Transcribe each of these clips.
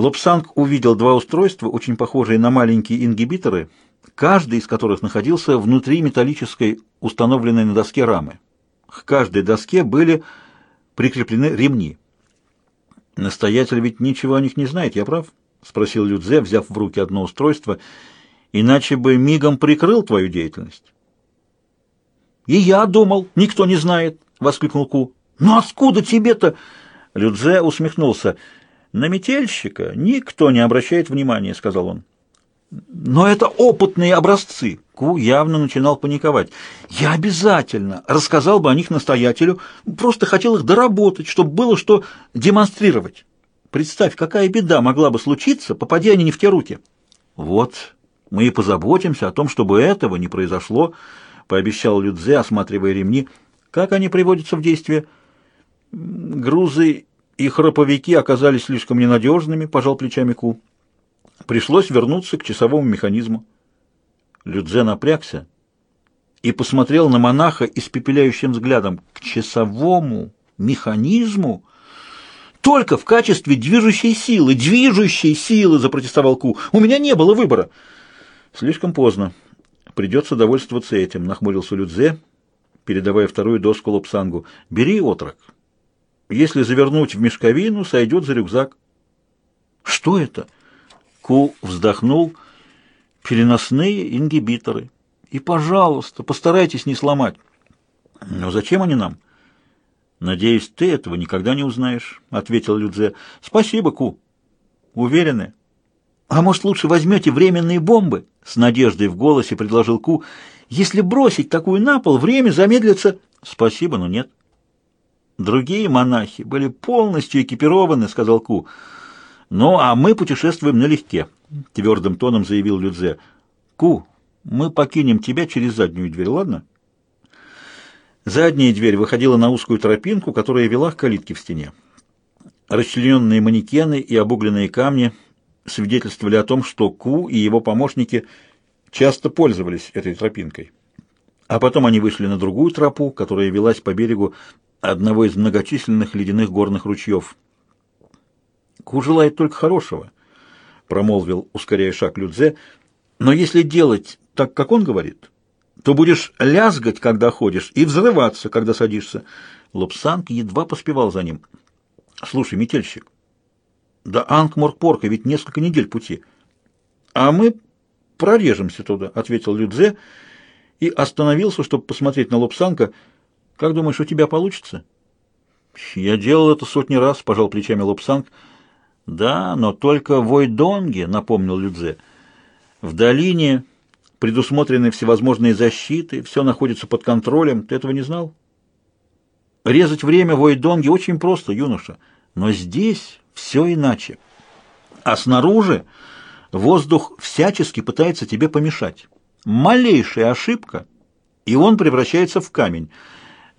Лобсанг увидел два устройства, очень похожие на маленькие ингибиторы, каждый из которых находился внутри металлической, установленной на доске рамы. К каждой доске были прикреплены ремни. «Настоятель ведь ничего о них не знает, я прав?» — спросил Людзе, взяв в руки одно устройство. «Иначе бы мигом прикрыл твою деятельность». «И я думал, никто не знает!» — воскликнул Ку. «Ну откуда тебе-то?» Людзе усмехнулся. «На метельщика никто не обращает внимания», — сказал он. «Но это опытные образцы!» Ку явно начинал паниковать. «Я обязательно рассказал бы о них настоятелю, просто хотел их доработать, чтобы было что демонстрировать. Представь, какая беда могла бы случиться, попадя они не в те руки». «Вот, мы и позаботимся о том, чтобы этого не произошло», — пообещал Людзе, осматривая ремни. «Как они приводятся в действие?» «Грузы и храповики оказались слишком ненадежными», — пожал плечами Ку. Пришлось вернуться к часовому механизму. Людзе напрягся и посмотрел на монаха испепеляющим взглядом. К часовому механизму? Только в качестве движущей силы, движущей силы, запротестовал Ку. У меня не было выбора. Слишком поздно. Придется довольствоваться этим, нахмурился Людзе, передавая вторую доску Лапсангу. Бери, отрок. Если завернуть в мешковину, сойдет за рюкзак. Что это? Ку вздохнул. Переносные ингибиторы. И, пожалуйста, постарайтесь не сломать. Но зачем они нам? Надеюсь, ты этого никогда не узнаешь, ответил Людзе. Спасибо, Ку. Уверены? А может, лучше возьмете временные бомбы? С надеждой в голосе предложил Ку. Если бросить такую на пол, время замедлится. Спасибо, но нет. Другие монахи были полностью экипированы, сказал Ку. «Ну, а мы путешествуем налегке», — твердым тоном заявил Людзе. «Ку, мы покинем тебя через заднюю дверь, ладно?» Задняя дверь выходила на узкую тропинку, которая вела к калитке в стене. Расчлененные манекены и обугленные камни свидетельствовали о том, что Ку и его помощники часто пользовались этой тропинкой. А потом они вышли на другую тропу, которая велась по берегу одного из многочисленных ледяных горных ручьев — Ку желает только хорошего, промолвил, ускоряя шаг Людзе. Но если делать так, как он говорит, то будешь лязгать, когда ходишь, и взрываться, когда садишься. Лобсанг едва поспевал за ним. Слушай, метельщик, да Ангморпорка ведь несколько недель пути. А мы прорежемся туда, ответил Людзе и остановился, чтобы посмотреть на Лобсанка. Как думаешь, у тебя получится? Я делал это сотни раз, пожал плечами Лобсанг. Да, но только в Ойдонге, напомнил Людзе. В долине предусмотрены всевозможные защиты, все находится под контролем. Ты этого не знал? Резать время в Ойдонге очень просто, юноша. Но здесь все иначе. А снаружи воздух всячески пытается тебе помешать. Малейшая ошибка, и он превращается в камень.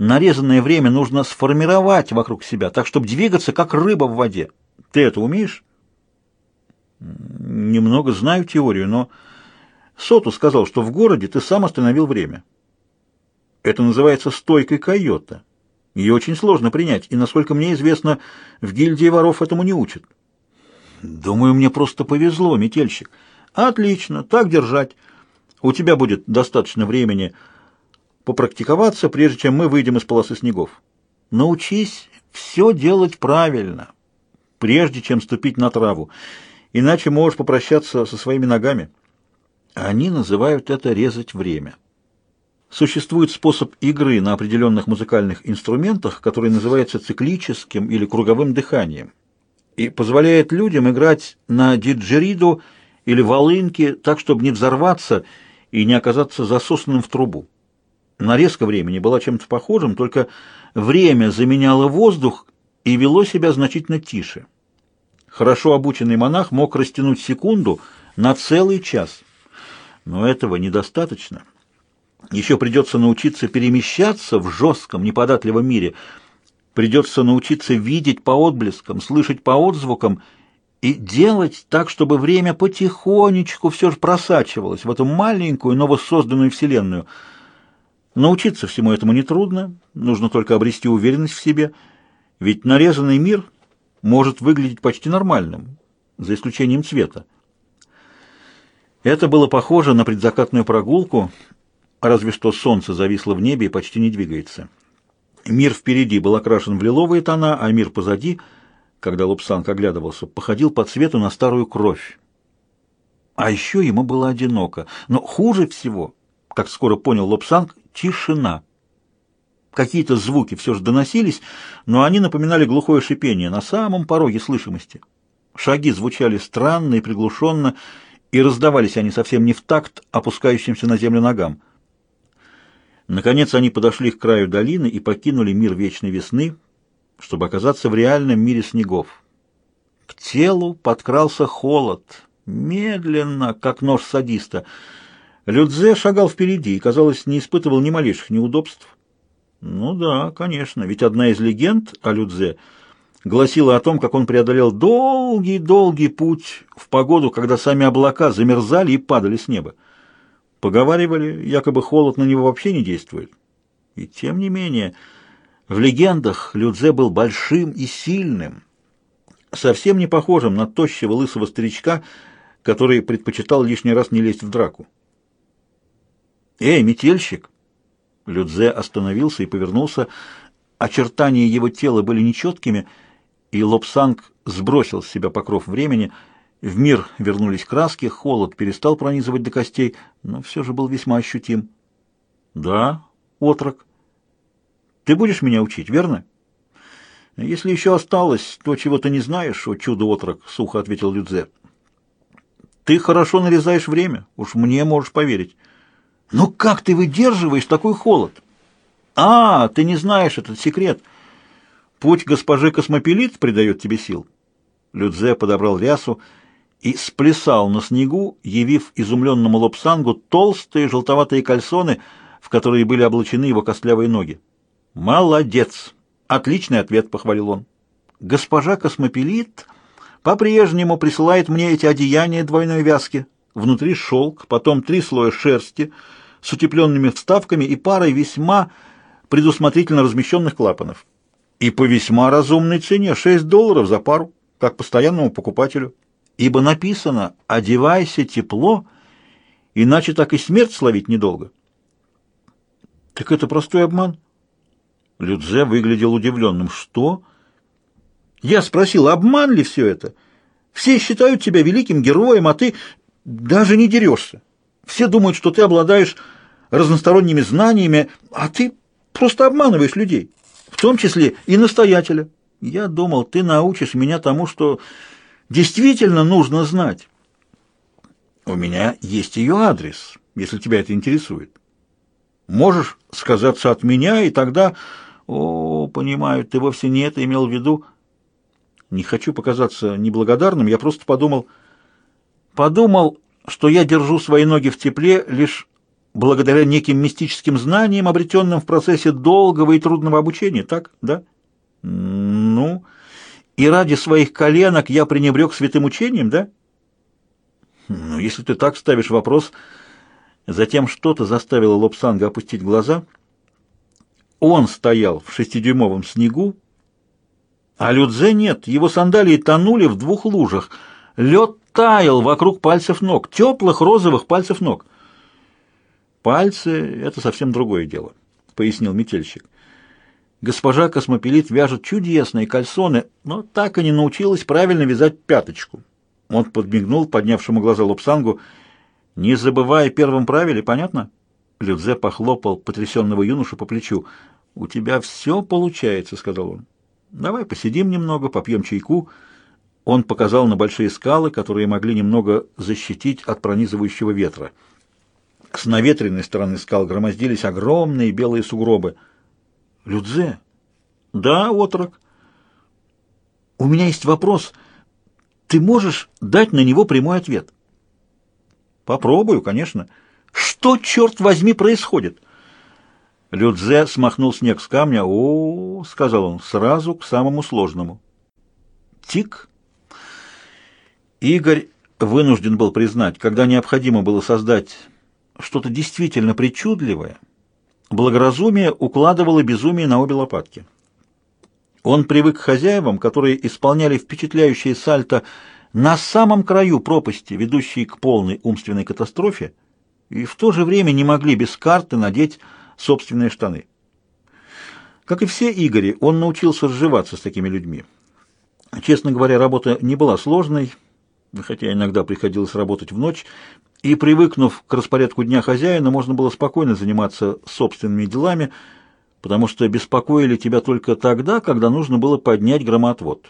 Нарезанное время нужно сформировать вокруг себя, так, чтобы двигаться, как рыба в воде. Ты это умеешь? Немного знаю теорию, но Соту сказал, что в городе ты сам остановил время. Это называется стойкой койота. Ее очень сложно принять, и, насколько мне известно, в гильдии воров этому не учат. Думаю, мне просто повезло, метельщик. Отлично, так держать. У тебя будет достаточно времени попрактиковаться, прежде чем мы выйдем из полосы снегов. Научись все делать правильно прежде чем ступить на траву, иначе можешь попрощаться со своими ногами. Они называют это резать время. Существует способ игры на определенных музыкальных инструментах, который называется циклическим или круговым дыханием, и позволяет людям играть на диджериду или волынке так, чтобы не взорваться и не оказаться засосанным в трубу. Нарезка времени была чем-то похожим, только время заменяло воздух и вело себя значительно тише. Хорошо обученный монах мог растянуть секунду на целый час. Но этого недостаточно. Еще придется научиться перемещаться в жестком, неподатливом мире. Придется научиться видеть по отблескам, слышать по отзвукам и делать так, чтобы время потихонечку все же просачивалось в эту маленькую, новосозданную вселенную. Научиться всему этому нетрудно, нужно только обрести уверенность в себе – ведь нарезанный мир может выглядеть почти нормальным. за исключением цвета. Это было похоже на предзакатную прогулку, разве что солнце зависло в небе и почти не двигается. Мир впереди был окрашен в лиловые тона, а мир позади, когда Лупсанг оглядывался, походил по цвету на старую кровь. А еще ему было одиноко. Но хуже всего, как скоро понял Лопсанг, тишина. Какие-то звуки все же доносились, но они напоминали глухое шипение на самом пороге слышимости. Шаги звучали странно и приглушенно, и раздавались они совсем не в такт опускающимся на землю ногам. Наконец они подошли к краю долины и покинули мир вечной весны, чтобы оказаться в реальном мире снегов. К телу подкрался холод, медленно, как нож садиста. Людзе шагал впереди и, казалось, не испытывал ни малейших неудобств. Ну да, конечно, ведь одна из легенд о Людзе гласила о том, как он преодолел долгий-долгий путь в погоду, когда сами облака замерзали и падали с неба. Поговаривали, якобы холод на него вообще не действует. И тем не менее, в легендах Людзе был большим и сильным, совсем не похожим на тощего лысого старичка, который предпочитал лишний раз не лезть в драку. «Эй, метельщик!» Людзе остановился и повернулся. Очертания его тела были нечеткими, и Лобсанг сбросил с себя покров времени. В мир вернулись краски, холод перестал пронизывать до костей, но все же был весьма ощутим. «Да, отрок. Ты будешь меня учить, верно?» «Если еще осталось то, чего ты не знаешь, о чудо-отрок», — сухо ответил Людзе. «Ты хорошо нарезаешь время, уж мне можешь поверить». «Но как ты выдерживаешь такой холод?» «А, ты не знаешь этот секрет. Путь госпожи Космопелит придает тебе сил». Людзе подобрал рясу и сплясал на снегу, явив изумленному Лобсангу толстые желтоватые кальсоны, в которые были облачены его костлявые ноги. «Молодец! Отличный ответ!» — похвалил он. «Госпожа Космопелит по-прежнему присылает мне эти одеяния двойной вязки. Внутри шелк, потом три слоя шерсти — с утепленными вставками и парой весьма предусмотрительно размещенных клапанов. И по весьма разумной цене 6 долларов за пару, как постоянному покупателю. Ибо написано «одевайся тепло», иначе так и смерть словить недолго. Так это простой обман? Людзе выглядел удивленным. Что? Я спросил, обман ли все это? Все считают тебя великим героем, а ты даже не дерешься. Все думают, что ты обладаешь разносторонними знаниями, а ты просто обманываешь людей, в том числе и настоятеля. Я думал, ты научишь меня тому, что действительно нужно знать. У меня есть ее адрес, если тебя это интересует. Можешь сказаться от меня, и тогда... О, понимаю, ты вовсе не это имел в виду. Не хочу показаться неблагодарным, я просто подумал... Подумал, что я держу свои ноги в тепле лишь благодаря неким мистическим знаниям, обретенным в процессе долгого и трудного обучения, так, да? Ну, и ради своих коленок я пренебрег святым учением, да? Ну, если ты так ставишь вопрос, затем что-то заставило Лобсанга опустить глаза. Он стоял в шестидюймовом снегу, а Людзе нет, его сандалии тонули в двух лужах. Лед таял вокруг пальцев ног, теплых розовых пальцев ног. «Пальцы — это совсем другое дело», — пояснил метельщик. «Госпожа Космопелит вяжет чудесные кальсоны, но так и не научилась правильно вязать пяточку». Он подмигнул поднявшему глаза Лупсангу. «Не забывая первом правиле, понятно?» Людзе похлопал потрясенного юношу по плечу. «У тебя все получается», — сказал он. «Давай посидим немного, попьем чайку». Он показал на большие скалы, которые могли немного защитить от пронизывающего ветра. С наветренной стороны скал громоздились огромные белые сугробы. «Людзе?» «Да, отрок». «У меня есть вопрос. Ты можешь дать на него прямой ответ?» «Попробую, конечно». «Что, черт возьми, происходит?» Людзе смахнул снег с камня. «О, — сказал он, — сразу к самому сложному». «Тик». Игорь вынужден был признать, когда необходимо было создать что-то действительно причудливое, благоразумие укладывало безумие на обе лопатки. Он привык к хозяевам, которые исполняли впечатляющие сальто на самом краю пропасти, ведущей к полной умственной катастрофе, и в то же время не могли без карты надеть собственные штаны. Как и все Игори, он научился сживаться с такими людьми. Честно говоря, работа не была сложной, хотя иногда приходилось работать в ночь, и, привыкнув к распорядку дня хозяина, можно было спокойно заниматься собственными делами, потому что беспокоили тебя только тогда, когда нужно было поднять громоотвод.